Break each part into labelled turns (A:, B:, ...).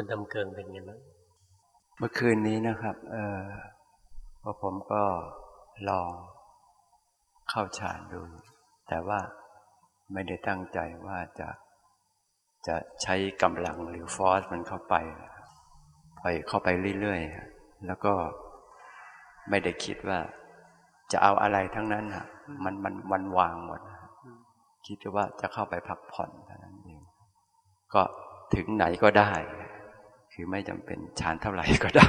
A: คุณทำเกิงเป็นไงบ้าง
B: เมื่อคืนนี้นะครับ เออพอผมก็ลองเข้าฌานดู แต่ว่าไม่ได้ตั้งใจว่าจะจะใช้กำลังหรือฟอสมันเข้าไปปล่อยเข้าไปเรื่อยๆ แล้วก็ไม่ได้คิดว่า จะเอาอะไรทั้งนั้นอะมันมันมันวางหมด คิดว่าจะเข้าไปพักผ่อนเท่านั้นเอง ก็ถึงไหนก็ได้ คือไม่จำเป็นชานเท่าไหร่ก็ได้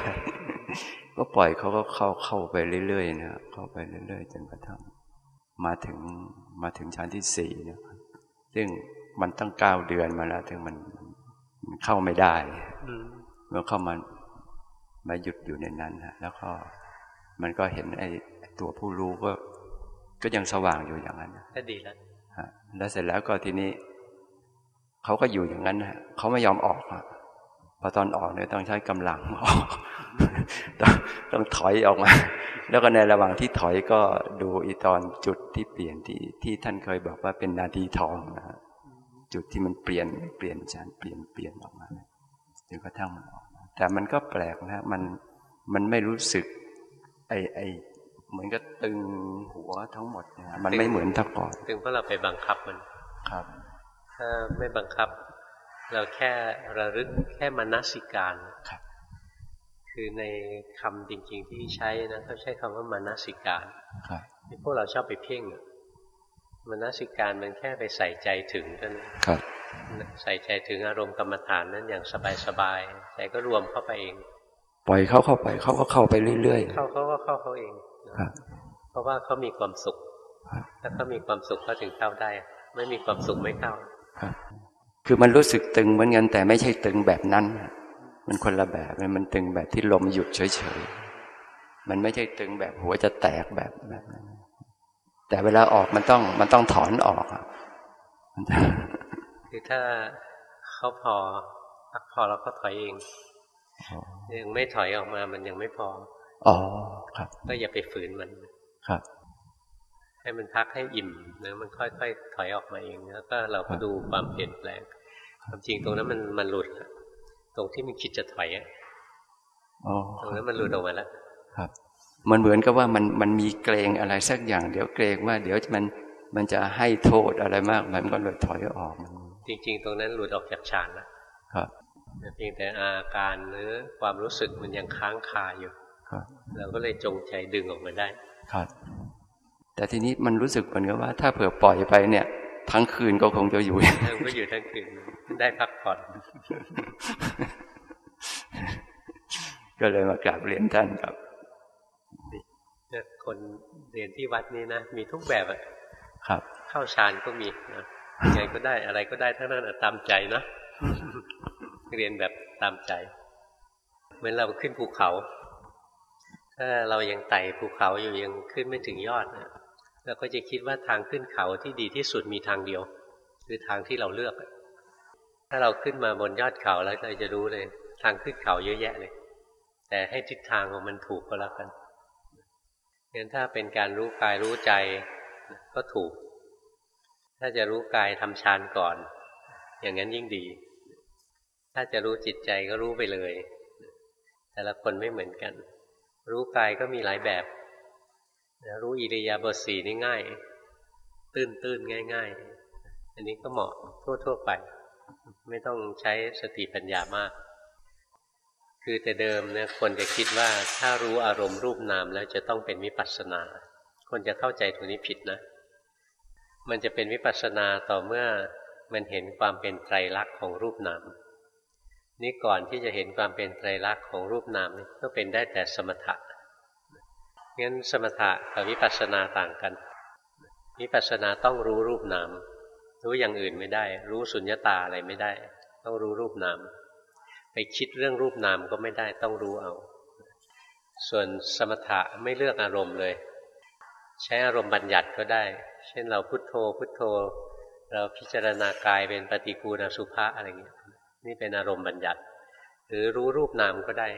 B: ก็ปล่อยเขาก็เข้าเข้าไปเรื่อยๆนะเข้าไปเรื่อยๆจนกระทั่งมาถึงมาถึงชั้นที่สี่เนี่ยซึ่งมันตั้งเก้าเดือนมาแล้วถึงมันเข้าไม่ได้เมื่อเข้ามามาหยุดอยู่ในนั้นฮะแล้วก็มันก็เห็นไอ้ตัวผู้รู้ก็ ก็ยังสว่างอยู่อย่างนั้น
A: ก็ดีแล้ว
B: แล้วเสร็จแล้วก็ทีนี้เขาก็อยู่อย่างนั้นฮะเขาไม่ยอมออกอะ พอตอนออกเนี่ยต้องใช้กำลังออกต้องต้องถอยออกมา แล้วก็ในระหว่างที่ถอยก็ดูอีตอนจุดที่เปลี่ยนที่ที่ท่านเคยบอกว่าเป็นนาทีทองนะจุดที่มันเปลี่ยนเปลี่ยนชั้นเปลี่ยนเปลี่ยนออกมาจนกระทั่งมันออกแต่มันก็แปลกนะมันมันไม่รู้สึก ไอไอเหมือนกับตึงหัวทั้งหมดนะมันไม่เหมือนถ้าก่อน
A: ตึงเพราะเราไปบังคับมัน
B: ครับ
A: ถ้าไม่บังคับ เราแค่ระลึกแค่มนสิการ
B: ครับ
A: คือในคำจริง ๆ ที่ใช้นะเขาใช้คำว่ามนสิการ
B: ที่
A: พวกเราชอบไปเพ่งมนสิการมันแค่ไปใส่ใจถึงกันใส่ใจถึงอารมณ์กรรมฐานนั้นอย่างสบายๆใจก็รวมเข้าไปเอง
B: ปล่อยเขาเข้าไปเขาก็เข้าไปเรื่อย
A: ๆ เข้าเขาก็เข้าเขาเองเพราะว่าเขามีความสุขถ้าเขามีความสุขเขาถึงเข้าได้ ไม่มีความสุขไม่เข้า
B: คื อมันรู้สึกตึงเหมือนกันแต่ไม่ใช่ตึงแบบนั้น มันคนละแบบมันตึงแบบที่ลมหยุดเฉยๆ มันไม่ใช่ตึงแบบหัวจะแตกแบบแบบนั้นแต่เวลาออกมันต้องมันต้องถอนออก
A: คือถ้าเขาพอพักพอแล้วก็ถอยเองยังไม่ถอยออกมามันยังไม่พอ
B: อ๋อครับ
A: ก็อย่าไปฝืนมัน
B: ครับ
A: ให้มันพักให้อิ่มนะมันค่อยๆถอยออกมาเองแล้วก็เราก็ดูความเปลี่ยนแปลง ความจริงตรงนั้นมันมันหลุดตรงที่มันคิดจะถอยอะตรงนั้นมันหลุดออกมาแล้ว
B: ครับ มันเหมือนกับว่ามันมันมีเกรงอะไรสักอย่าง เดี๋ยวเกรงว่า เดี๋ยวมันมันจะให้โทษอะไรมาก มันก็เลยถอยออก
A: จริง ๆ ตรงนั้นหลุดออกจากฌานแล้วครับเพียงแต่อาการหรือความรู้สึกมันยังค้างคาอยู่
B: ครับ
A: เราก็เลยจงใจดึงออกมาได้
B: ครับ แต่ทีนี้มันรู้สึกเหมือนกับว่า ถ้าเผื่อปล่อยไปเนี่ย ทั้งคืนก็คงจะอยู่
A: ก็อยู่ทั้งคืนได้พักผ่อน
B: ก็เลยมากราบเรียนท่านครับ
A: เนี่ยคนเรียนที่วัดนี้นะมีทุกแบบอะ
B: ครับ
A: เข้าฌานก็มีนะไงก็ได้อะไรก็ได้ทั้งนั้นตามใจนะเรียนแบบตามใจ เหมือนเราขึ้นภูเขา ถ้าเรายังไต่ภูเขาอยู่ยังขึ้นไม่ถึงยอดนะ เราก็จะคิดว่าทางขึ้นเขาที่ดีที่สุดมีทางเดียว คือทางที่เราเลือก ถ้าเราขึ้นมาบนยอดเขาแล้วเราจะรู้เลย ทางขึ้นเขาเยอะแยะเลย แต่ให้ทิศทางของมันถูกก็แล้วกันงั้นถ้าเป็นการรู้กายรู้ใจก็ถูก ถ้าจะรู้กายทำฌานก่อน อย่างนั้นยิ่งดี ถ้าจะรู้จิตใจก็รู้ไปเลย แต่ละคนไม่เหมือนกัน รู้กายก็มีหลายแบบ รู้อิริยาบถสีนี่ง่าย ตื้นตื้นง่ายง่ายอันนี้ก็เหมาะทั่วทั่วไป ไม่ต้องใช้สติปัญญามาก คือแต่เดิมเนี่ยคนจะคิดว่าถ้ารู้อารมณ์รูปนามแล้วจะต้องเป็นวิปัสสนา คนจะเข้าใจตรงนี้ผิดนะ มันจะเป็นวิปัสสนาต่อเมื่อมันเห็นความเป็นไตรลักษณ์ของรูปนามนี่ก่อนที่จะเห็นความเป็นไตรลักษณ์ของรูปนามนี่ก็เป็นได้แต่สมถะ งั้นสมถะกับวิปัสสนาต่างกันวิปัสสนาต้องรู้รูปนาม รู้อย่างอื่นไม่ได้ รู้สุญญตาอะไรไม่ได้ ต้องรู้รูปนาม ไปคิดเรื่องรูปนามก็ไม่ได้ต้องรู้เอา ส่วนสมถะไม่เลือกอารมณ์เลย ใช้อารมณ์บัญญัติก็ได้ เช่นเราพุโทโธ พุโทโธ เราพิจารณากายเป็นปฏิกูลสุภาอะไรเงี้ยนี่เป็นอารมณ์บัญญัติ หรือรู้รูปนามก็ได้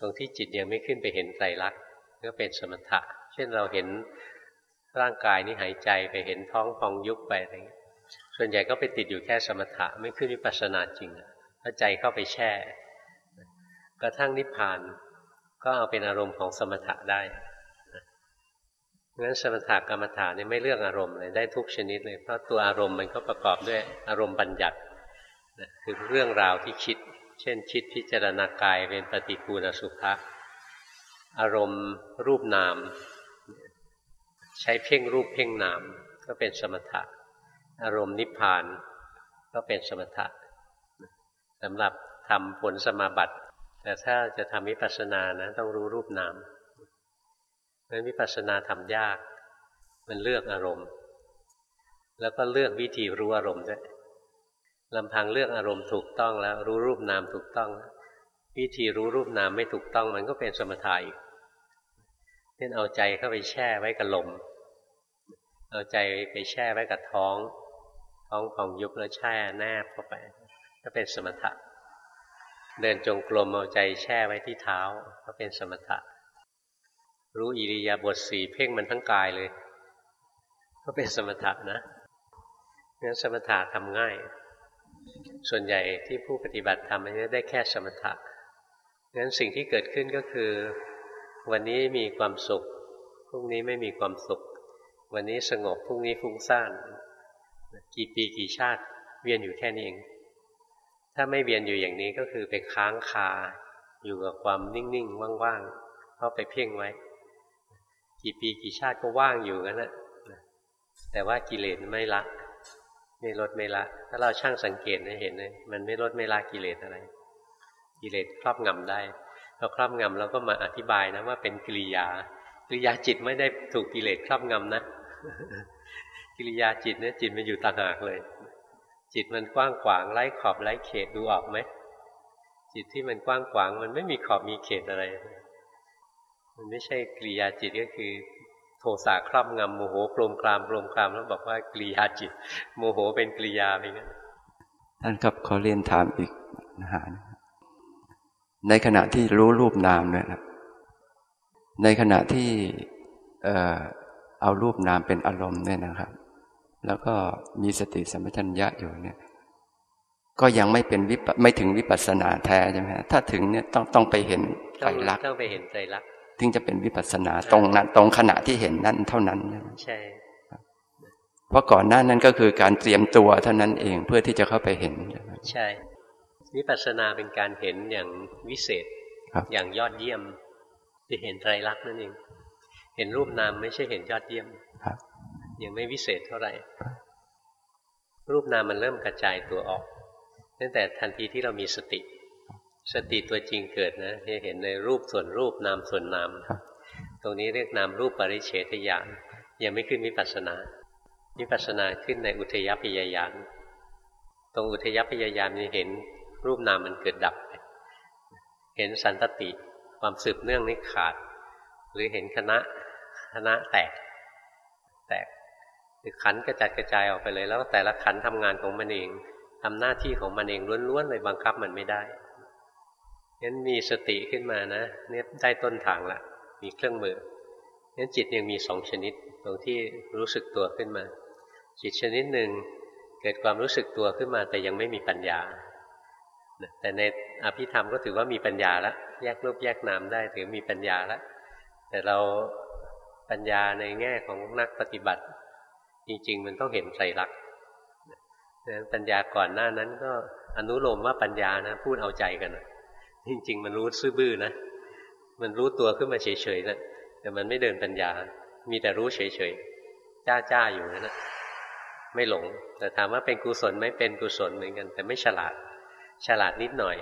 A: ตรงที่จิตยังไม่ขึ้นไปเห็นไตรลักษณ์ ก็เป็นสมถะ เช่นเราเห็นร่างกายนี้หายใจไปเห็นท้องพองยุบไปอะไรเงี้ยส่วนใหญ่ก็ไปติดอยู่แค่สมถะไม่ขึ้นวิปัสสนาจริงถ้าใจเข้าไปแช่ กระทั่งนิพพานก็เอาเป็นอารมณ์ของสมถะได้งั้นสมถะกรรมฐานนี่ไม่เลือกอารมณ์เลยได้ทุกชนิดเลย เพราะตัวอารมณ์มันก็ประกอบด้วยอารมณ์บัญญัติคือเรื่องราวที่คิด เช่น คิดพิจารณากายเป็นปฏิกูลสุภะ อารมณ์รูปนาม ใช้เพ่งรูปเพ่งนาม ก็เป็นสมถะ อารมณ์นิพพานก็เป็นสมถะสำหรับทำผลสมาบัติ แต่ถ้าจะทำวิปัสสนานะต้องรู้รูปนามเพราะวิปัสสนาทำยาก มันเลือกอารมณ์ แล้วก็เลือกวิธีรู้อารมณ์ด้วยลำพังเลือกอารมณ์ถูกต้องแล้ว รู้รูปนามถูกต้องวิ วิธีรู้รูปนามไม่ถูกต้องมันก็เป็นสมถะอีกเช่นเอาใจเข้าไปแช่ไว้กับลม เอาใจไปแช่ไว้กับท้อง ท้องของยุบแล้วแช่แนบเข้าไป ก็เป็นสมถะ เดินจงกรมเอาใจแช่ไว้ที่เท้า ก็เป็นสมถะ รู้อิริยาบถสี่เพ่งมันทั้งกายเลย ก็เป็นสมถะนะงั้นสมถะทำง่าย ส่วนใหญ่ที่ผู้ปฏิบัติทำมันจะได้แค่สมถะ งั้นสิ่งที่เกิดขึ้นก็คือ วันนี้มีความสุขพรุ่งนี้ไม่มีความสุข วันนี้สงบพรุ่งนี้ฟุ้งซ่านกี่ปีกี่ชาติเวียนอยู่แค่นี้เอง ถ้าไม่เวียนอยู่อย่างนี้ก็คือไปค้างคาอยู่กับความนิ่งๆว่างๆเพราไปเพ่งไว้ กี่ปีกี่ชาติก็ว่างอยู่กันแหละแต่ว่ากิเลสไม่ละไม่ลดไม่ละ ถ้าเราช่างสังเกตเห็นเลยมันไม่ลดไม่ละกิเลสอะไร กิเลสครอบงำได้เราครอบงำเราก็มาอธิบายนะว่าเป็นกิริยา กิริยาจิตไม่ได้ถูกกิเลสครอบงำนะ กิริยาจิตเนี่ยจิตมันอยู่ต่างหากเลย จิตมันกว้างขวางไร้ขอบไร้เขตดูออกไหมจิตที่มันกว้างขวางมันไม่มีขอบมีเขตอะไร มันไม่ใช่กิริยาจิตก็คือ โทสะครอบงำโมโหโกรมครามโกรมครามแล้วบอกว่ากิริยาจิต โมโหเป็นกิริยาไปงั้น
B: ท่านครับขอเรียนถามอีกนะฮะ ในขณะที่รู้รูปนามเนี่ยนะในขณะที่เออเอารูปนามเป็นอารมณ์เนี่ยนะครับ แล้วก็มีสติสัมปชัญญะอยู่เนี่ย ก็ยังไม่เป็นวิปไม่ถึงวิปัสสนาแท้ใช่ไหมถ้าถึงเนี่ยต้องต้องไปเห็นไตรลักษณ์
A: ต้องไปเห็นไตรลักษณ์
B: ถึงจะเป็นวิปัสสนาตรงนั้นตรงขณะที่เห็นนั้นเท่านั้น
A: ใช่
B: เพราะก่อนหน้านั้นก็คือการเตรียมตัวเท่านั้นเองเพื่อที่จะเข้าไปเห็น
A: ใช่ วิปัสสนาเป็นการเห็นอย่างวิเศษอย่างยอดเยี่ยมจะเห็นไตรลักษณ์นั่นเอง เห็นรูปนามไม่ใช่เห็นยอดเยี่ยมยังไม่วิเศษเท่าไหร่ รูปนามมันเริ่มกระจายตัวออกตั้งแต่ทันทีที่เรามีสติ สติตัวจริงเกิดนะจะเห็นในรูปส่วนรูปนามส่วนนามตรงนี้เรียกนามรูปปริเฉทญาณยังไม่ขึ้นวิปัสสนาวิปัสสนาขึ้นในอุทยพยายานตรงอุทยพยายานจะเห็น รูปนามมันเกิดดับไปเห็นสันตติความสืบเนื่องนี้ขาด หรือเห็นคณะคณะแตก แตกคือขันกระจัดกระจายออกไปเลย แล้วแต่ละขันทำงานของมันเองทำหน้าที่ของมันเองล้วนๆเลยบังคับมันไม่ได้งั้นมีสติขึ้นมานะเนี่ยได้ต้นทางละมีเครื่องมืองั้นจิตยังมีสองชนิดตรงที่รู้สึกตัวขึ้นมา จิตชนิดหนึ่งเกิดความรู้สึกตัวขึ้นมาแต่ยังไม่มีปัญญา แต่ในอภิธรรมก็ถือว่ามีปัญญาแล้วแยกรูปแยกนามได้ถือมีปัญญาแล้วแต่เราปัญญาในแง่ของนักปฏิบัติ จริง ๆ มันต้องเห็นไตรลักษณ์ปัญญาก่อนหน้านั้นก็อนุโลมว่าปัญญานะ พูดเอาใจกันจริง ๆ มันรู้ซื่อบื้อนะมันรู้ตัวขึ้นมาเฉยๆนะแต่มันไม่เดินปัญญา มีแต่รู้เฉยๆจ้าจ้าอยู่นะนะไม่หลง แต่ถามว่าเป็นกุศลไหมเป็นกุศลเหมือนกัน แต่ไม่ฉลาด ฉลาดนิดหน่อย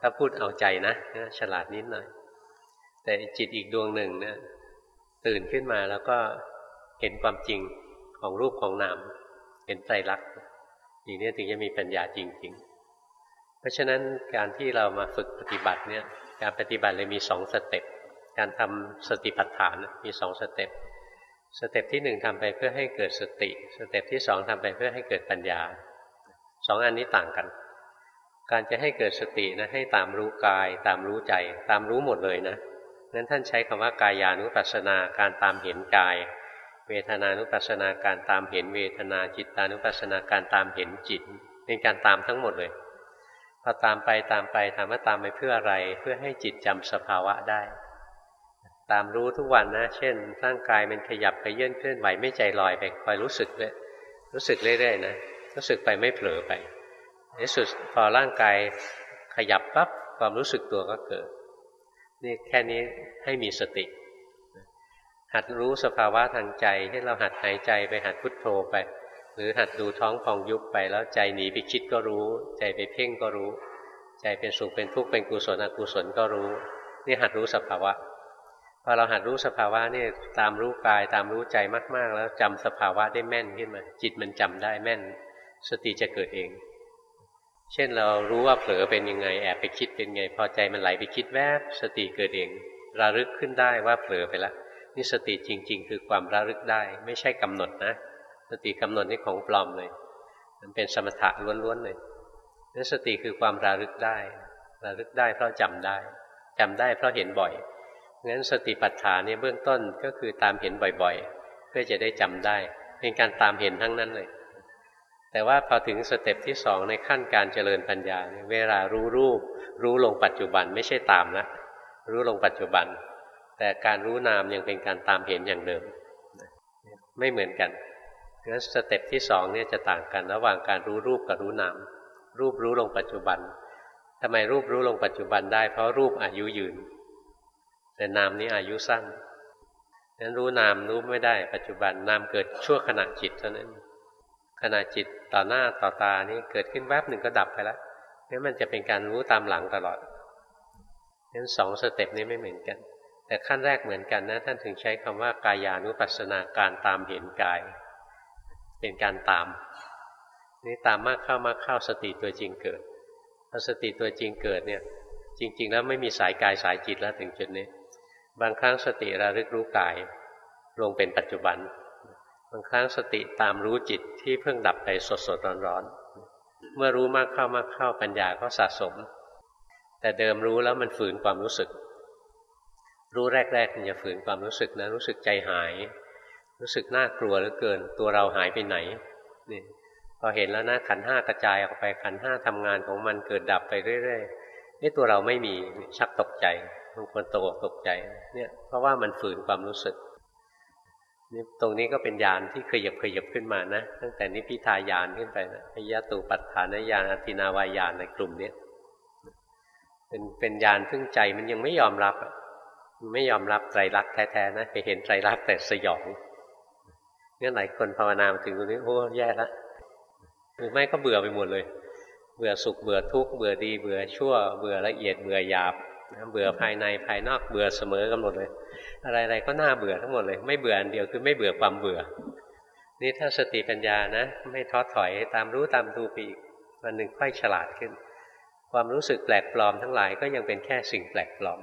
A: ถ้าพูดเอาใจนะฉลาดนิดหน่อย แต่จิตอีกดวงหนึ่งเนี่ยตื่นขึ้นมาแล้วก็เห็นความจริงของรูปของนามเห็นไตรลักษณ์อย่างนี้ถึงจะมีปัญญาจริง ๆ เพราะฉะนั้นการที่เรามาฝึกปฏิบัติเนี่ยการปฏิบัติเลยมีสอง step การทำสติปัฏฐานมีสอง step step ที่หนึ่งทำไปเพื่อให้เกิดสติ step ที่สองทำไปเพื่อให้เกิดปัญญาสองอันนี้ต่างกัน การจะให้เกิดสตินะให้ตามรู้กาย ตามรู้ใจ ตามรู้หมดเลยนะนั้นท่านใช้คำว่ากายานุปัสสนาการตามเห็นกาย เวทนานุปัสสนาการตามเห็นเวทนาจิตานุปัสสนาการตามเห็นจิต เป็นการตามทั้งหมดเลยพอตามไปตามไปถามว่าตามไปเพื่ออะไรเพื่อให้จิตจำสภาวะได้ ตามรู้ทุกวันนะ เช่น ร่างกายมันขยับไปเยื่นเคลื่อนไหวไม่ใจลอยไปคอยรู้สึกเลยรู้สึกเรื่อยๆนะรู้สึกไปไม่เผลอไป ในสุดพอร่างกายขยับปั๊บความรู้สึกตัวก็เกิด นี่แค่นี้ให้มีสติ หัดรู้สภาวะทางใจให้เราหัดหายใจไปหัดพุทโธไป หรือหัดดูท้องพองยุบไปแล้วใจหนีไปคิดก็รู้ ใจไปเพ่งก็รู้ ใจเป็นสุขเป็นทุกข์เป็นกุศลอกุศลก็รู้ นี่หัดรู้สภาวะพอเราหัดรู้สภาวะนี่ตามรู้กายตามรู้ใจมาก ๆ แล้วจำสภาวะได้แม่นขึ้นมา จิตมันจำได้แม่น สติจะเกิดเอง เช่นเรารู้ว่าเผลอเป็นยังไงแอบไปคิดเป็นไง พอใจมันไหลไปคิดแวบสติเกิดเองระลึกขึ้นได้ว่าเผลอไปแล้วนี่สติจริง ๆ คือความระลึกได้ ไม่ใช่กำหนดนะ สติกำหนดนี่ของปลอมเลย มันเป็นสมถะล้วนๆเลยนั่นสติคือความระลึกได้ ระลึกได้เพราะจำได้จำได้เพราะเห็นบ่อยงั้นสติปัฏฐานเนี่ยเบื้องต้นก็คือตามเห็นบ่อยๆ เพื่อจะได้จำได้ เป็นการตามเห็นทั้งนั้นเลย แต่ว่าพอถึงสเต็ปที่สองในขั้นการเจริญปัญญา เวลารู้รูป รู้ลงปัจจุบันไม่ใช่ตามนะรู้ลงปัจจุบัน แต่การรู้นามยังเป็นการตามเห็นอย่างเดิม ไม่เหมือนกันงั้นสเต็ปที่สองเนี่ยจะต่างกัน ระหว่างการรู้รูปกับรู้นาม รูปรู้ลงปัจจุบันทำไมรูปรู้ลงปัจจุบันได้ เพราะรูปอายุยืน แต่นามนี้อายุสั้นนั้นรู้นามรู้ไม่ได้ปัจจุบันนามเกิดชั่วขณะจิตเท่านั้นขณะจิต ต่อหน้าต่อตานี่เกิดขึ้นแวบหนึ่งก็ดับไปแล้วนี่มันจะเป็นการรู้ตามหลังตลอดนั้นสองสเต็ปนี้ไม่เหมือนกัน แต่ขั้นแรกเหมือนกันนะ ท่านถึงใช้คำว่ากายานุปัสสนาการตามเห็นกาย เป็นการตาม นี่ตามมากเข้ามากเข้าสติตัวจริงเกิดพอสติตัวจริงเกิดเนี่ย จริง ๆ แล้วไม่มีสายกายสายจิตแล้วถึงจุดนี้ บางครั้งสติระลึกรู้กายลงเป็นปัจจุบัน บางครั้งสติตามรู้จิตที่เพิ่งดับไปสดสดร้อนร้อนเมื่อรู้มากเข้ามากเข้าปัญญาก็สะสม แต่เดิมรู้แล้วมันฝืนความรู้สึก รู้แรกๆมันจะฝืนความรู้สึกนะรู้สึกใจหาย รู้สึกน่ากลัวเหลือเกิน ตัวเราหายไปไหนนี่พอเห็นแล้วนะขันห้ากระจายออกไปขันห้าทำงานของมันเกิดดับไปเรื่อยๆนี่ตัวเราไม่มีชักตกใจบางคนตกตกใจเนี่ยเพราะว่ามันฝืนความรู้สึก นี่ตรงนี้ก็เป็นญาณที่ขยับขยับขึ้นมานะ ตั้งแต่นิพิทายานขึ้นไปนะพยตูปัฏฐานญาณอธินาวายานในกลุ่มนี้เป็นเป็นญาณพึ่งใจมันยังไม่ยอมรับไม่ยอมรับไตรลักษณ์แท้ๆนะไปเห็นไตรลักษณ์แต่สยองเนี่ยหลายคนภาวนาถึงตรงนี้โอ้แย่ละหรือไม่ก็เบื่อไปหมดเลย เบื่อสุขเบื่อทุกข์เบื่อดี เบื่อชั่ว เบื่อละเอียดเบื่อหยาบ เบื่อภายในภายนอกเบื่อเสมอกันหมดเลย อะไรๆก็น่าเบื่อทั้งหมดเลย ไม่เบื่ออันเดียวคือไม่เบื่อความเบื่อ นี่ถ้าสติปัญญานะ ไม่ท้อถอยตามรู้ตามดูไปอีกวันหนึ่งค่อยฉลาดขึ้น ความรู้สึกแปลกปลอมทั้งหลายก็ยังเป็นแค่สิ่งแปลกปลอม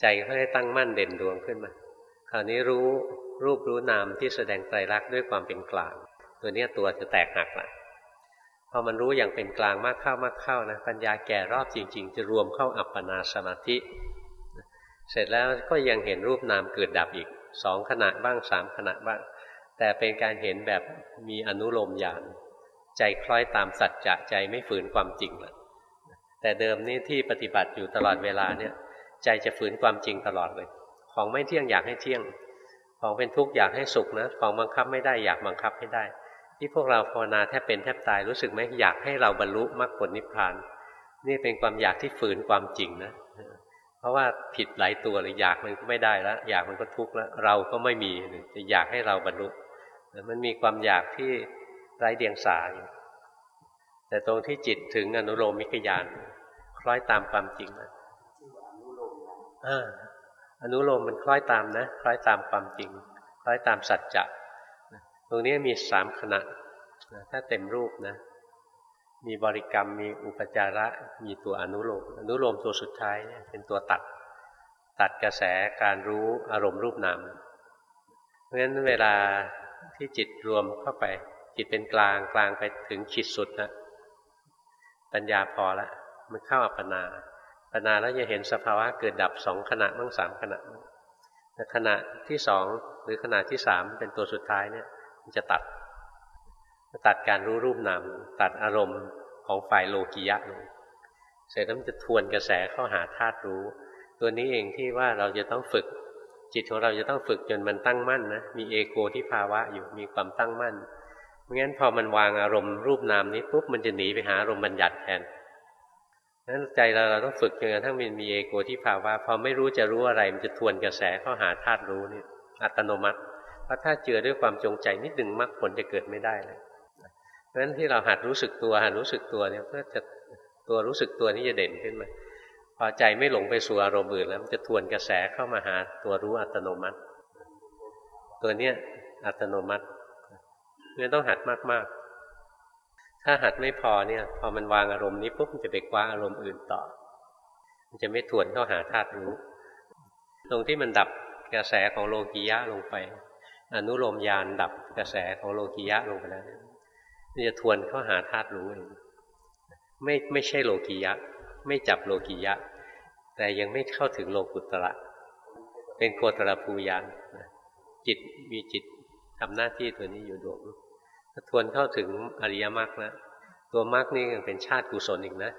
A: ใจก็ได้ตั้งมั่นเด่นดวงขึ้นมาคราวนี้รู้รูปรู้นามที่แสดงไตรลักษณ์ด้วยความเป็นกลาง ตัวนี้ตัวจะแตกหักละ พอมันรู้อย่างเป็นกลางมากเข้ามากเข้านะปัญญาแก่รอบจริง ๆ จะรวมเข้าอัปปนาสมาธิ เสร็จแล้วก็ยังเห็นรูปนามเกิดดับอีกสองขณะบ้างสามขณะบ้าง แต่เป็นการเห็นแบบมีอนุโลมญาณใจคล้อยตามสัจจะใจไม่ฝืนความจริงละแต่เดิมนี่ที่ปฏิบัติอยู่ตลอดเวลาเนี่ยใจจะฝืนความจริงตลอดเลย ของไม่เที่ยงอยากให้เที่ยง ของเป็นทุกข์อยากให้สุขนะ ของบังคับไม่ได้อยากบังคับให้ได้ ที่พวกเราภาวนาแทบเป็นแทบตายรู้สึกไหมอยากให้เราบรรลุมรรคผลนิพพาน นี่เป็นความอยากที่ฝืนความจริงนะเพราะว่าผิดหลายตัวเลยอยากมันก็ไม่ได้แล้วอยากมันก็ทุกข์แล้วเราก็ไม่มีจะอยากให้เราบรรลุมันมีความอยากที่ไร้เดียงสาอยู่แต่ตรงที่จิตถึงอนุโลมมิกยานคล้อยตามความจริงนะอนุโลมมันคล้อยตามนะ คล้อยตามความจริง คล้อยตามสัจจะ ตรงนี้มีสามขณะถ้าเต็มรูปนะ มีบริกรรมมีอุปจาระ มีตัวอนุโลมอนุโลมตัวสุดท้ายเป็นตัวตัด ตัดกระแสการรู้อารมณ์รูปนามเพราะฉะนั้นเวลาที่จิตรวมเข้าไป จิตเป็นกลางกลางไปถึงขีดสุดนะปัญญาพอละมันเข้าอัปปนาปนาแล้วจะเห็นสภาวะเกิดดับสองขณะบ้างสามขณะแต่ขณะที่สองหรือขณะที่สามเป็นตัวสุดท้ายเนี่ย จะตัด ตัดการรู้รูปนาม ตัดอารมณ์ของฝ่ายโลกิยะลงเสร็จแล้วมันจะทวนกระแสเข้าหาธาตุรู้ ตัวนี้เองที่ว่าเราจะต้องฝึก จิตของเราจะต้องฝึกจนมันตั้งมั่นนะมีเอโกที่ภาวะอยู่มีความตั้งมั่นไม่งั้นพอมันวางอารมณ์รูปนามนี้ปุ๊บมันจะหนีไปหาอารมณ์บัญญัติแทนนั้นใจเราเราต้องฝึกจนกระทั่งมันมีเอโกที่ภาวะพอไม่รู้จะรู้อะไรมันจะทวนกระแสเข้าหาธาตุรู้นี่อัตโนมัติ ราะถ้าเจือด้วยความจงใจนิดหนึ่งมรรคผลจะเกิดไม่ได้เลยเพราะฉะนั้นที่เราหัดรู้สึกตัวหัดรู้สึกตัวเนี่ยเพื่อจะตัวรู้สึกตัวนี้จะเด่นขึ้นมาพอใจไม่หลงไปสู่อารมณ์อื่นแล้วมันจะทวนกระแสเข้ามาหาตัวรู้อัตโนมัติ ตัวเนี้ยอัตโนมัติเนี่ยต้องหัดมากๆ ถ้าหัดไม่พอเนี่ย พอมันวางอารมณ์นี้ปุ๊บมันจะไปคว้าอารมณ์อื่นต่อ มันจะไม่ทวนเข้าหาธาตุรู้ ตรงที่มันดับกระแสของโลกียะลงไป อนุโลมยานดับกระแสของโลกียะลงไปแล้วมันจะทวนเข้าหาธาตุรู้เองไม่ไม่ใช่โลกียะ ไม่จับโลกียะ แต่ยังไม่เข้าถึงโลกุตระ เป็นโคตรภูยานจิตมีจิตทำหน้าที่ตัวนี้อยู่ดวงถ้าทวนเข้าถึงอริยมรรคแล้วตัวมรรคนี่ยังเป็นชาติกุศลอีกนะ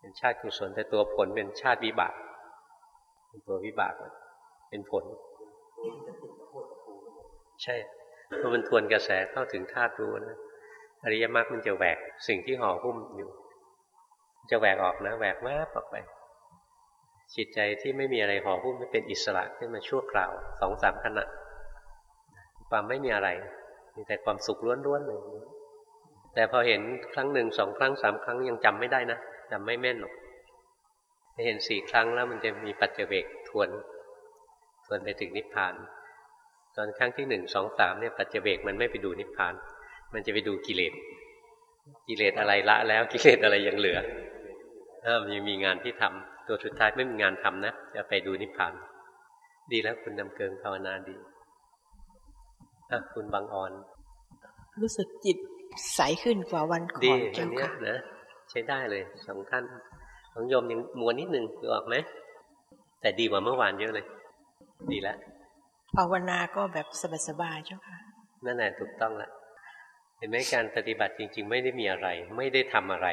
A: เป็นชาติกุศลแต่ตัวผลเป็นชาติวิบากเป็นตัววิบากเป็นผล ใช่เพราะมันทวนกระแสเข้าถึงธาตุรู้นะอริยมรรคมันจะแหวกสิ่งที่ห่อหุ้มอยู่จะแหวกออกนะแหวกแวบออกไปจิตใจที่ไม่มีอะไรห่อหุ้มไม่เป็นอิสระขึ้นมาชั่วคราวสองสามขณะความไม่มีอะไร มีแต่ความสุขล้วนๆเลยแต่พอเห็นครั้งหนึ่งสองครั้งสามครั้งยังจำไม่ได้นะจำไม่แม่นหรอกเห็นสี่ครั้งแล้วมันจะมีปัจเจเวกทวน ทวนไปถึงนิพพาน ตอนครั้งที่หนึ่งสองสามเนี่ยปัจเจเวกมันไม่ไปดูนิพพาน มันจะไปดูกิเลสกิเลสอะไรละแล้วกิเลสอะไรยังเหลือถ้ามันยังมีงานที่ทำตัวสุดท้ายไม่มีงานทำนะจะไปดูนิพพาน ดีแล้วคุณนำเกิงภาวนาดีคุณบางออน
C: รู้สึกจิตใสขึ้นกว่าวันก่อน
A: ดีอันนี้นะใช้ได้เลยสองท่านของโยมยังมัวนิดนึงดูออกไหมแต่ดีกว่าเมื่อวานเยอะเลย ดีแล้ว
C: ภาวนาก็แบบสบายๆเจ้าค่ะ
A: นั่นแหละถูกต้องละเห็นไหมการปฏิบัติจริง ๆ ไม่ได้มีอะไร ไม่ได้ทำอะไร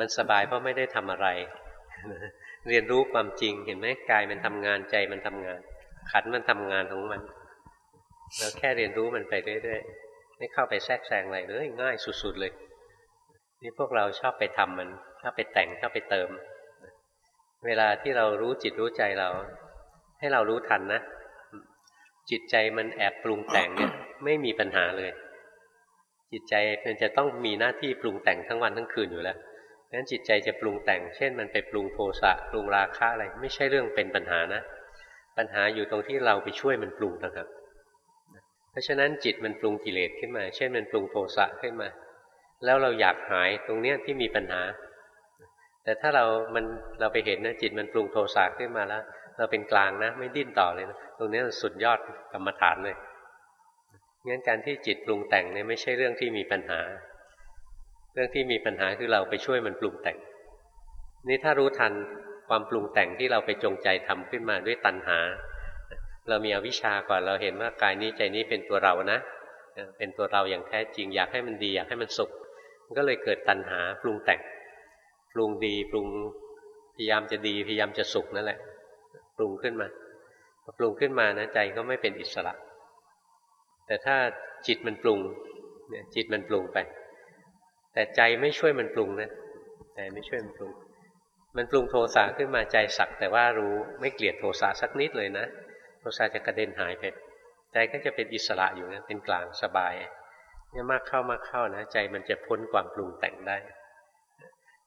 A: มันสบายเพราะไม่ได้ทำอะไร เรียนรู้ความจริงเห็นไหมกายมันทำงานใจมันทำงาน ขันมันทำงานของมันเราแค่เรียนรู้มันไปเรื่อยๆไม่เข้าไปแทรกแซงอะไรเลยง่ายสุดๆเลย นี่พวกเราชอบไปทำมันชอบไปแต่งชอบไปเติม เวลาที่เรารู้จิตรู้ใจเรา ให้เรารู้ทันนะ จิตใจมันแอบปรุงแต่งเนี่ยไม่มีปัญหาเลย จิตใจมันจะต้องมีหน้าที่ปรุงแต่งทั้งวันทั้งคืนอยู่แล้วงั้นจิตใจจะปรุงแต่ง เช่น มันไปปรุงโทสะปรุงราคะอะไร ไม่ใช่เรื่องเป็นปัญหานะ ปัญหาอยู่ตรงที่เราไปช่วยมันปรุงนะครับ เพราะฉะนั้นจิตมันปรุงกิเลสขึ้นมา เช่น มันปรุงโทสะขึ้นมา แล้วเราอยากหายตรงเนี้ยที่มีปัญหา แต่ถ้าเรา มัน เราไปเห็นนะจิตมันปรุงโทสะขึ้นมาแล้ว เราเป็นกลางนะ ไม่ดิ้นต่อเลยนะตรงนี้สุดยอดกรรมฐานเลยงั้นการที่จิตปรุงแต่งเนี่ยไม่ใช่เรื่องที่มีปัญหา เรื่องที่มีปัญหาคือเราไปช่วยมันปรุงแต่ง นี่ถ้ารู้ทันความปรุงแต่งที่เราไปจงใจทำขึ้นมาด้วยตัณหา เรามีอวิชชาก่อนเราเห็นว่ากายนี้ใจนี้เป็นตัวเรานะ เป็นตัวเราอย่างแท้จริงอยากให้มันดีอยากให้มันสุข มันก็เลยเกิดตัณหาปรุงแต่ง ปรุงดีปรุงพยายามจะดีพยายามจะสุขนั่นแหละ ปรุงขึ้นมาพอปรุงขึ้นมานะใจก็ไม่เป็นอิสระ แต่ถ้าจิตมันปรุงเนี่ยจิตมันปรุงไป แต่ใจไม่ช่วยมันปรุงนะใจไม่ช่วยมันปรุง มันปรุงโทสะขึ้นมาใจสัก แต่ว่ารู้ไม่เกลียดโทสะสักนิดเลยนะโทสะจะกระเด็นหายไปใจก็จะเป็นอิสระอยู่นะเป็นกลางสบายเนี่ยมากเข้ามากเข้านะใจมันจะพ้นความปรุงแต่งได้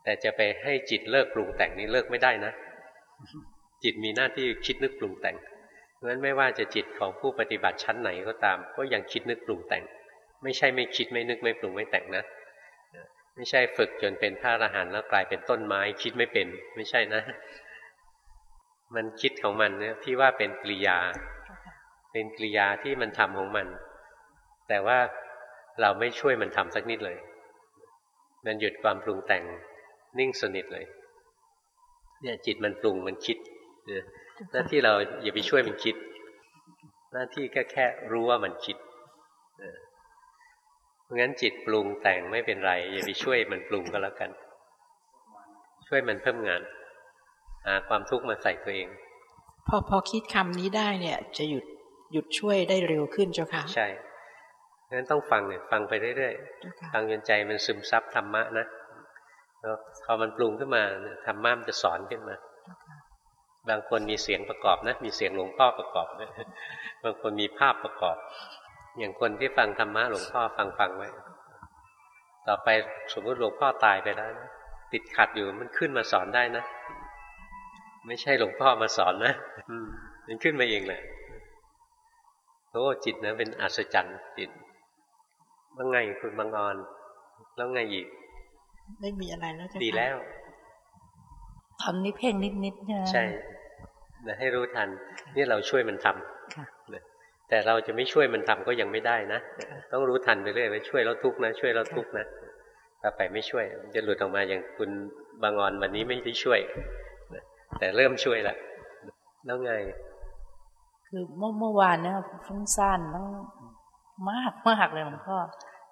A: แต่จะไปให้จิตเลิกปรุงแต่งนี้เลิกไม่ได้นะ จิตมีหน้าที่คิดนึกปรุงแต่งเพราะฉะนั้นไม่ว่าจะจิตของผู้ปฏิบัติชั้นไหนก็ตาม ก็ยังคิดนึกปรุงแต่ง ไม่ใช่ไม่คิดไม่นึกไม่ปรุงไม่แต่งนะ ไม่ใช่ฝึกจนเป็นพระอรหันต์แล้วกลายเป็นต้นไม้ คิดไม่เป็นไม่ใช่นะ มันคิดของมันเนี่ยพี่ว่าเป็นกริยา เป็นกริยาที่มันทำของมัน แต่ว่าเราไม่ช่วยมันทำสักนิดเลย มันหยุดความปรุงแต่งนิ่งสนิทเลย เนี่ยจิตมันปรุงมันคิด หน้าที่เราอย่าไปช่วยมันคิด หน้าที่แค่แค่รู้ว่ามันคิดเพราะงั้นจิตปรุงแต่งไม่เป็นไร อย่าไปช่วยมันปรุงก็แล้วกัน ช่วยมันเพิ่มงานหาความทุกข์มาใส่ตัวเอง
C: พอพอคิดคำนี้ได้เนี่ย จะหยุดหยุดช่วยได้เร็วขึ้นเจ้าค่ะ
A: ใช่งั้นต้องฟังเนี่ยฟังไปเรื่อย
C: เจ้าค่ะ
A: ๆฟังจนใจมันซึมซับธรรมะนะแล้วพอมันปรุงขึ้นมาธรรมะมันจะสอนขึ้นมา บางคนมีเสียงประกอบนะ มีเสียงหลวงพ่อประกอบนะบางคนมีภาพประกอบ อย่างคนที่ฟังธรรมะหลวงพ่อฟังฟังไว้ ต่อไปสมมติหลวงพ่อตายไปแล้วนะติดขัดอยู่มันขึ้นมาสอนได้นะ ไม่ใช่หลวงพ่อมาสอนนะอืมมันขึ้นมาเองแหละโอ้จิตนะเป็นอัศจรรย์จิตว่าไงคุณบางออน แล้วไงอีก
C: ไม่มีอะไรแล้วเจ้าค่ะ
A: ดีแล้ว
D: ทำนี่เพ่งนิดๆใช่ไหม
A: ใช่ นะให้รู้ทันนี่เราช่วยมันทำ
D: ค่ะ
A: นะแต่เราจะไม่ช่วยมันทำก็ยังไม่ได้นะต้องรู้ทันไปเรื่อยไปช่วยแล้วทุกข์นะช่วยแล้วทุกข์นะต่อไปไม่ช่วยมันจะหลุดออกมาอย่างคุณบางออนวันนี้ไม่ได้ช่วยนะแต่เริ่มช่วยแล้วแล้วไง
D: คือเมื่อเมื่อวานเนี่ยฟุ้งซ่านทั้งมากมากเลยหลวงพ่อ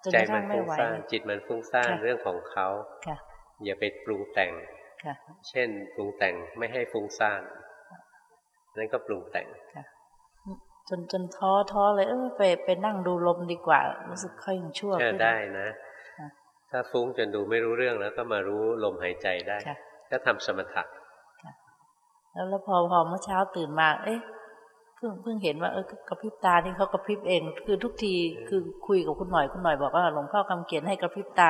D: จน
A: ใจ
D: กระ
A: มั
D: ทั่
A: น
D: งไม่
A: ฟุ้ง
D: ไหว
A: ซ่านจิตมันฟุ้งซ่าน
D: ค่ะ
A: เรื่องของเขา
D: ค่ะ
A: อย่าไปปรุงแต่ง
D: ค่ะ
A: เช่นปรุงแต่งไม่ให้ฟุ้งซ่าน นั่นก็ปรุงแต่ง
D: ค่ะจนจนท้อท้อเลยเออไปไปนั่งดูลมดีกว่า รู้สึกค่อยยังชั่ว
A: เออ
D: ขึ้น
A: ได้นะ
D: ค่ะ
A: ถ้าฟุ้งจนดูไม่รู้เรื่องแล้วก็มารู้ลมหายใจได้
D: ค่ะ
A: ก็ทำสมถะ
D: แล้วแล้วพอพอเมื่อเช้าตื่นมา เอ๊ะเพิ่งเพิ่งเห็นว่าเออกระพริบตาที่เขากระพริบเอง คือทุกทีคือคุยกับคุณหน่อยคุณหน่อยบอกว่าหลวงพ่อคำเขียนให้กระพริบตา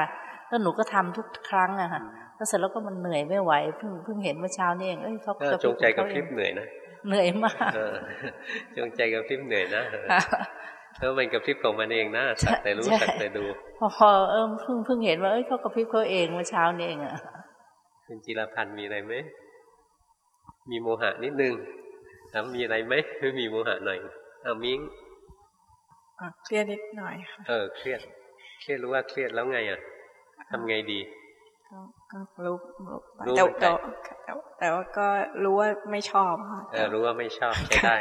D: แล้วหนูก็ทำทุกครั้งอะค่ะแล้วเสร็จแล้วก็มันเหนื่อยไม่ไหวเพิ่งเพิ่งเห็นเมื่อเช้านี่เองเอ้ยเขา
A: ก็
D: กระพ
A: จ
D: ริบ
A: งใจกระพริบ
D: ของเขาเอง
A: เหนื่อยนะ
D: เหนื่อยมาก
A: เออจงใจกระพริบเหนื่อยนะเออ
D: ค่ะ
A: แล้วมันกระพริบของมันเองนะสักแต่รู้
D: ใช่
A: สักแต่ดู
D: พอพอเออเพิ่งเพิ่งเห็นว่าเอ้ยเขากระพริบเขาเองเมื่อเช้านี่เองอะ
A: คุณจิรพันธ์มีอะไรไหมมีโมหะนิดนึงถามมีอะไรไหมไม่มีโมหะหน่อยเอามิ้ง
E: อะเครียดนิดหน่อยค่ะ
A: เออเครียด เครียดรู้ว่าเครียดแล้วไงอะทำไงดี
E: ก็ก็รู้รู้
A: รู้
E: แต่
A: เหมือนกั
E: แต่
A: น
E: แต่แต่ว่าก็รู้ว่าไม่ชอบค่ะ
A: เออรู้ว่าไม่ชอบใช้ได้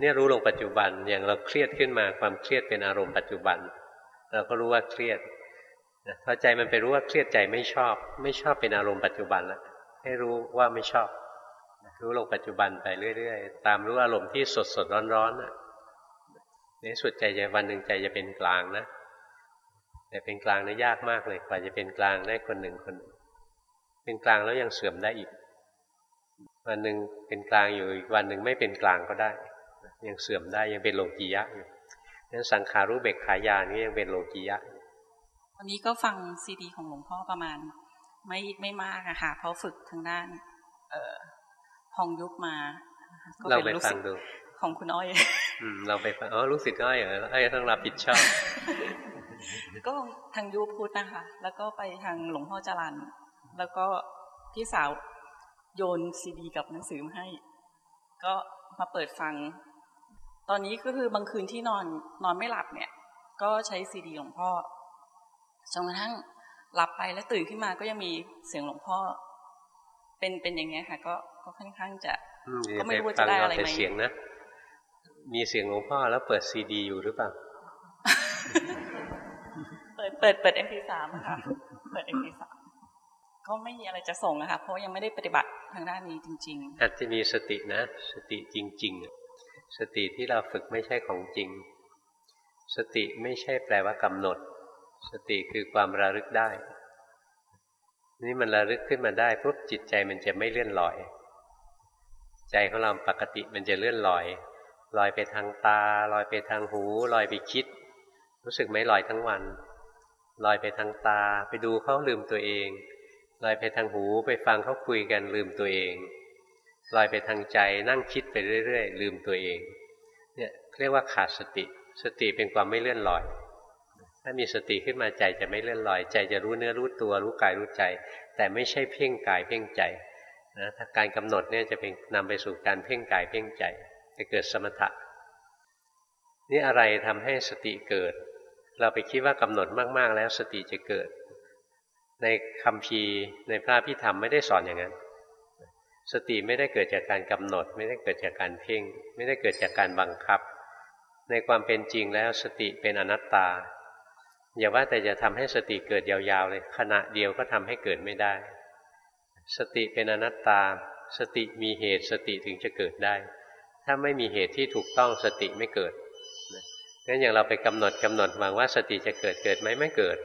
A: เนี่ยรู้ลงปัจจุบันอย่างเราเครียดขึ้นมาความเครียดเป็นอารมณ์ปัจจุบัน เราก็รู้ว่าเครียดนะพอใจมันไปรู้ว่าเครียดใจไม่ชอบ ไม่ชอบเป็นอารมณ์ปัจจุบันแล้วให้รู้ว่าไม่ชอบ รู้ลงปัจจุบันไปเรื่อยๆ ตามรู้อารมณ์ที่สดสดร้อนร้อนๆน่ะในสุดใจจะวันหนึ่งใจจะเป็นกลางนะ แต่เป็นกลางนี่ยากมากเลยกว่าจะเป็นกลางได้คนหนึ่งคนหนึ่งเป็นกลางแล้วยังเสื่อมได้อีก วันหนึ่งเป็นกลางอยู่อีกวันหนึ่งไม่เป็นกลางก็ได้ ยังเสื่อมได้ยังเป็นโลกียะอยู่นั้นสังขารู้เบกขายานี่ยังเป็นโลกียะอยู่
F: วันนี้ก็ฟังซีดีของหลวงพ่อประมาณ ไม่ไม่มากอะค่ะเพราะฝึกทางด้าน เอ่อพองยุบมาก็
A: เราไป
F: ลูก
A: ฟั
F: ศิ
A: ง
F: ษย์
A: ดู
F: ของคุณอ้อย
A: อืมเราไปฟังอ๋อรู้สึกง่อยเหรอไอ้ยต้องรับผิดชอบ
F: ก็ทางยูพุทธนะคะ แล้วก็ไปทางหลวงพ่อจรันแล้วก็พี่สาวโยนซีดี กับหนังสือมาให้ ก็มาเปิดฟัง ตอนนี้ก็คือบางคืนที่นอนนอนไม่หลับเนี่ย ก็ใช้ซีดีหลวงพ่อจนกระทั่งหลับไปแล้วตื่นขึ้นมาก็ยังมีเสียงหลวงพ่อ เป็นเป็นอย่างเงี้ยค่ะ ก็ก็ค่อนข้างจะ
A: อืม
F: ก็ไม่รู้ว่า
A: ฟั
F: จะได้
A: เอา
F: อะไร
A: แต่
F: ไหม
A: เสียงนะมีเสียงหลวงพ่อแล้วเปิดซีดี อยู่หรือเปล่า
F: เปิดเปิดเปิด MP3 อะค่ะเปิด MP3 ก็ไม่มีอะไรจะส่งอะคะ เพราะยังไม่ได้ปฏิบัติทางด้านนี้จริงๆ
A: อาจจะมีสตินะ สติจริง ๆ สติที่เราฝึกไม่ใช่ของจริง สติไม่ใช่แปลว่ากำหนด สติคือความระลึกได้ นี่มันระลึกขึ้นมาได้ปุ๊บจิตใจมันจะไม่เลื่อนลอย ใจของเราปกติมันจะเลื่อนลอยลอยไปทางตาลอยไปทางหูลอยไปคิด รู้สึกไหมลอยทั้งวัน ลอยไปทางตา ไปดูเขาลืมตัวเองลอยไปทางหูไปฟังเขาคุยกันลืมตัวเองลอยไปทางใจนั่งคิดไปเรื่อยๆลืมตัวเองเนี่ยเรียกว่าขาดสติ สติเป็นความไม่เลื่อนลอย ถ้ามีสติขึ้นมาใจจะไม่เลื่อนลอย ใจจะรู้เนื้อรู้ตัวรู้กายรู้ใจ แต่ไม่ใช่เพ่งกายเพ่งใจนะถ้าการกำหนดเนี่ยจะเป็นนำไปสู่การเพ่งกายเพ่งใจจะเกิดสมถะนี่อะไรทำให้สติเกิด เราไปคิดว่ากำหนดมาก ๆ แล้วสติจะเกิด ในคำพีในพระพิธรรมไม่ได้สอนอย่างนั้น สติไม่ได้เกิดจากการกำหนด ไม่ได้เกิดจากการเพ่ง ไม่ได้เกิดจากการบังคับ ในความเป็นจริงแล้วสติเป็นอนัตตา อย่าว่าแต่จะทำให้สติเกิดยาวๆเลย ขณะเดียวก็ทำให้เกิดไม่ได้ สติเป็นอนัตตา สติมีเหตุสติถึงจะเกิดได้ ถ้าไม่มีเหตุที่ถูกต้องสติไม่เกิด งั้นอย่างเราไปกำหนดกำหนดหวังว่าสติจะเกิดเกิดไหมไม่เกิด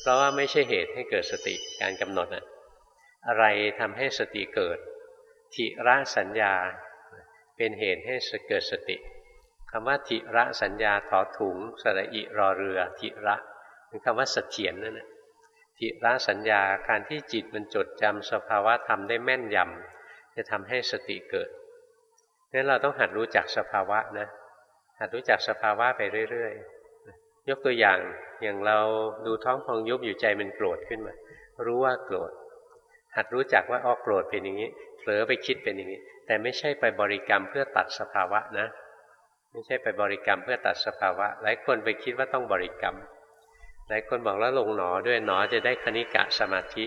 A: เพราะว่าไม่ใช่เหตุให้เกิดสติการกำหนดนะอะไรทำให้สติเกิดทิระสัญญาเป็นเหตุให้เกิดสติคำว่าทิระสัญญาถอถุงสระอิรอเรือทิระเป็นคำว่าสเถียนนั่นแหละทิระสัญญาการที่จิตมันจดจำสภาวะธรรมได้แม่นยำจะทำให้สติเกิดนั้นเราต้องหัดรู้จักสภาวะนะ หัดรู้จักสภาวะไปเรื่อยๆ ยกตัวอย่างอย่างเราดูท้องพองยุบอยู่ใจมันโกรธขึ้นมา รู้ว่าโกรธ หัดรู้จักว่าอ้อโกรธเป็นอย่างนี้เผลอไปคิดเป็นอย่างนี้ แต่ไม่ใช่ไปบริกรรมเพื่อตัดสภาวะนะ ไม่ใช่ไปบริกรรมเพื่อตัดสภาวะ หลายคนไปคิดว่าต้องบริกรรม หลายคนบอกแล้วลงหนอด้วยหนอจะได้คณิกะสมาธิ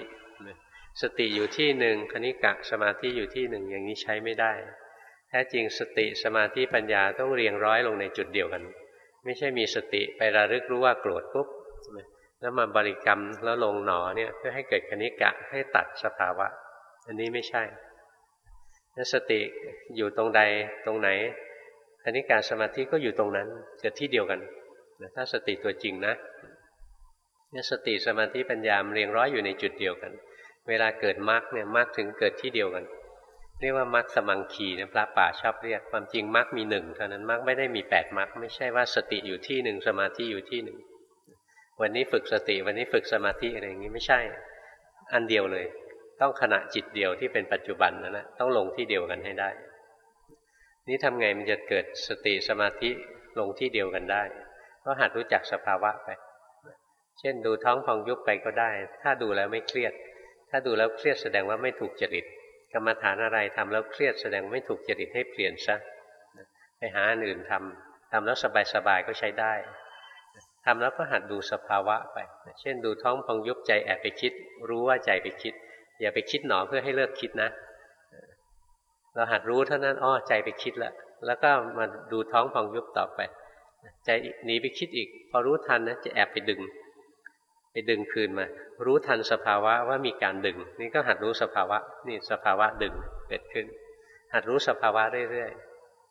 A: สติอยู่ที่หนึ่งคณิกะสมาธิอยู่ที่หนึ่งอย่างนี้ใช้ไม่ได้ ท้จริงสติสมาธิปัญญาต้องเรียงร้อยลงในจุดเดียวกัน ไม่ใช่มีสติไประลึกรู้ว่าโกรธปุ๊บแล้วมาบริกรรมแล้วลงหนอเนี่ยเพื่อให้เกิดคณิกะให้ตัดสภาวะ อันนี้ไม่ใช่สติอยู่ตรงใดตรงไหนคณิกาสมาธิก็อยู่ตรงนั้นเกิดที่เดียวกันถ้าสติตัวจริงนะสติสมาธิปัญญามเรียงร้อยอยู่ในจุดเดียวกัน เวลาเกิดมรรคเนี่ยมรรคถึงเกิดที่เดียวกัน เรียกว่ามรคสมังคีนะพระป่าชอบเรียกความจริงมรคมีหนึ่งเท่านั้นมรคไม่ได้มีแปดมรคไม่ใช่ว่าสติอยู่ที่หนึ่งสมาธิอยู่ที่หนึ่งวันนี้ฝึกสติวันนี้ฝึกสมาธิอะไรอย่างนี้ไม่ใช่ อันเดียวเลย ต้องขณะจิตเดียวที่เป็นปัจจุบันนั่นแหละต้องลงที่เดียวกันให้ได้ นี่ทำไงมันจะเกิดสติสมาธิลงที่เดียวกันได้ ก็หัดรู้จักสภาวะไป เช่นดูท้องพองยุบไปก็ได้ ถ้าดูแล้วไม่เครียด ถ้าดูแล้วเครียดแสดงว่าไม่ถูกจริต กรรมฐานอะไรทำแล้วเครียดแสดงไม่ถูกจริตให้เปลี่ยนซะไปหาอันอื่นทำทำแล้วสบายๆก็ใช้ได้ทำแล้วก็หัดดูสภาวะไป เช่นดูท้องพองยุบใจแอบไปคิด รู้ว่าใจไปคิด อย่าไปคิดหนอเพื่อให้เลิกคิดนะ เราหัดรู้เท่านั้นอ้อใจไปคิดแล้วแล้วก็มาดูท้องพองยุบต่อไป ใจหนีไปคิดอีก พอรู้ทันนะจะแอบไปดึง ไปดึงคืนมา รู้ทันสภาวะว่ามีการดึง นี่ก็หัดรู้สภาวะ นี่สภาวะดึงเกิดขึ้น หัดรู้สภาวะเรื่อย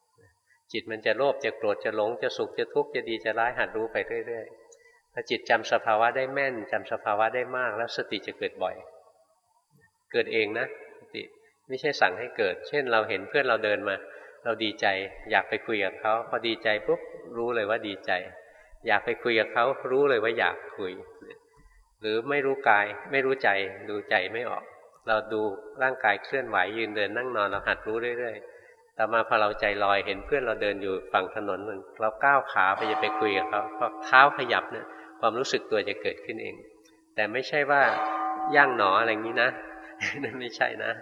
A: ๆ จิตมันจะโลภจะโกรธจะหลงจะสุขจะทุกข์จะดีจะร้ายหัดรู้ไปเรื่อยๆพอจิตจำสภาวะได้แม่นจำสภาวะได้มาก แล้วสติจะเกิดบ่อย เกิดเองนะสติไม่ใช่สั่งให้เกิด เช่น เราเห็นเพื่อนเราเดินมา เราดีใจ อยากไปคุยกับเขาพอดีใจปุ๊บรู้เลยว่าดีใจ อยากไปคุยกับเขารู้เลยว่าอยากคุย หรือไม่รู้กายไม่รู้ใจดูใจไม่ออก เราดูร่างกายเคลื่อนไหวยืนเดินนั่งนอนเราหัดรู้เรื่อยๆต่อมาพอเราใจลอยเห็นเพื่อนเราเดินอยู่ฝั่งถนนหนึ่งเราก้าวขาไปจะไปคุยกับเขาพอเท้าขยับเนี่ยความรู้สึกตัวจะเกิดขึ้นเอง แต่ไม่ใช่ว่าย่างหนออะไรอย่างนี้นะนั่นไม่ใช่นะ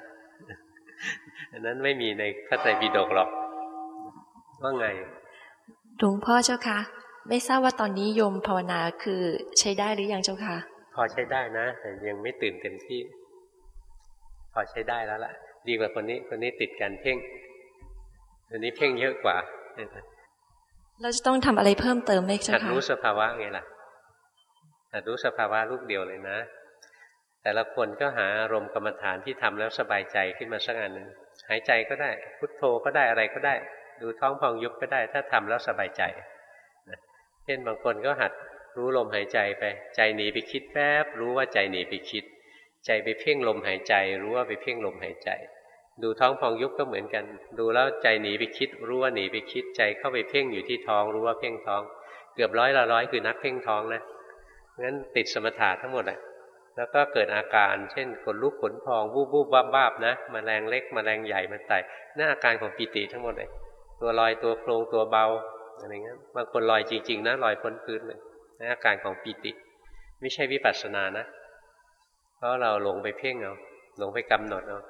A: อันนั้นไม่มีในพระไตรปิฎกหรอก ว่าไง
G: หลวงพ่อเจ้าคะไม่ทราบว่าตอนนี้โยมภาวนาคือใช้ได้หรือยังเจ้าคะ
A: พอใช้ได้นะ แต่ยังไม่ตื่นเต็มที่ พอใช้ได้แล้วล่ะ ดีกว่าคนนี้คนนี้ติดการเพ่งอันนี้เพ่งเยอะกว่า
G: เราจะต้องทำอะไรเพิ่มเติมไหมเจ้าคะ
A: หัดรู้สภาวะไงล่ะหัดรู้สภาวะลูกเดียวเลยนะ แต่ละคนก็หาอารมณ์กรรมฐานที่ทำแล้วสบายใจขึ้นมาสักอันหนึ่งหายใจก็ได้ พุทโธก็ได้อะไรก็ได้ ดูท้องพองยุบก็ได้ ถ้าทำแล้วสบายใจเช่นบางคนก็หัด รู้ลมหายใจไป ใจหนีไปคิดแป๊บรู้ว่าใจหนีไปคิด ใจไปเพ่งลมหายใจ รู้ว่าไปเพ่งลมหายใจ ดูท้องพองยุบก็เหมือนกัน ดูแล้วใจหนีไปคิด รู้ว่าหนีไปคิด ใจเข้าไปเพ่งอยู่ที่ท้อง รู้ว่าเพ่งท้อง เกือบร้อยละร้อยคือนักเพ่งท้องนะงั้นติดสมถะทั้งหมดแหละแล้วก็เกิดอาการเช่นขนลุกขนพองวูบวูบวาบวาบนะมแมลงเล็กมแมลงใหญ่มันไต่นั่อาการของปิติทั้งหมดเลยตัวลอยตัวโครงตัวเบาอะไรเงี้ยบางคนลอยจริง ๆ นะลอยพ้นพื้นเลย นั่นอาการของปิติ ไม่ใช่วิปัสสนานะ เพราะเราหลงไปเพ่งเอาหลงไปกำหนดเอา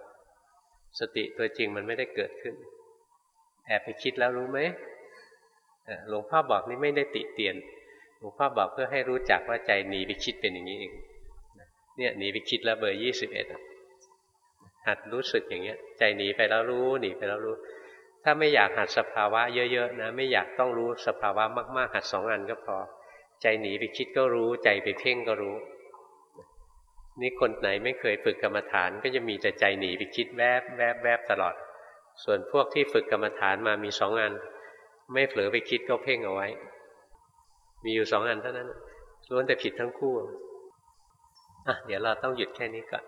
A: สติตัวจริงมันไม่ได้เกิดขึ้น แอบไปคิดแล้วรู้ไหมหลวงพ่อบอกนี่ไม่ได้ติเตียนหลวงพ่อบอกเพื่อให้รู้จักว่าใจหนีไปคิดเป็นอย่างนี้เองเนี่ยหนีไปคิดแล้วเบอร์ยี่สิบเอ็ดหัดรู้สึกอย่างเงี้ย ใจหนีไปแล้วรู้หนีไปแล้วรู้ ถ้าไม่อยากหัดสภาวะเยอะๆนะ ไม่อยากต้องรู้สภาวะมากๆ หัดสองอันก็พอ ใจหนีไปคิดก็รู้ ใจไปเพ่งก็รู้ นี่คนไหนไม่เคยฝึกกรรมฐานก็จะมีแต่ใจหนีไปคิดแวบแวบแวบตลอด ส่วนพวกที่ฝึกกรรมฐานมามีสองอัน ไม่เผลอไปคิดก็เพ่งเอาไว้ มีอยู่สองอันเท่านั้นล้วนแต่ผิดทั้งคู่อะเดี๋ยวเราต้องหยุดแค่นี้ก่อน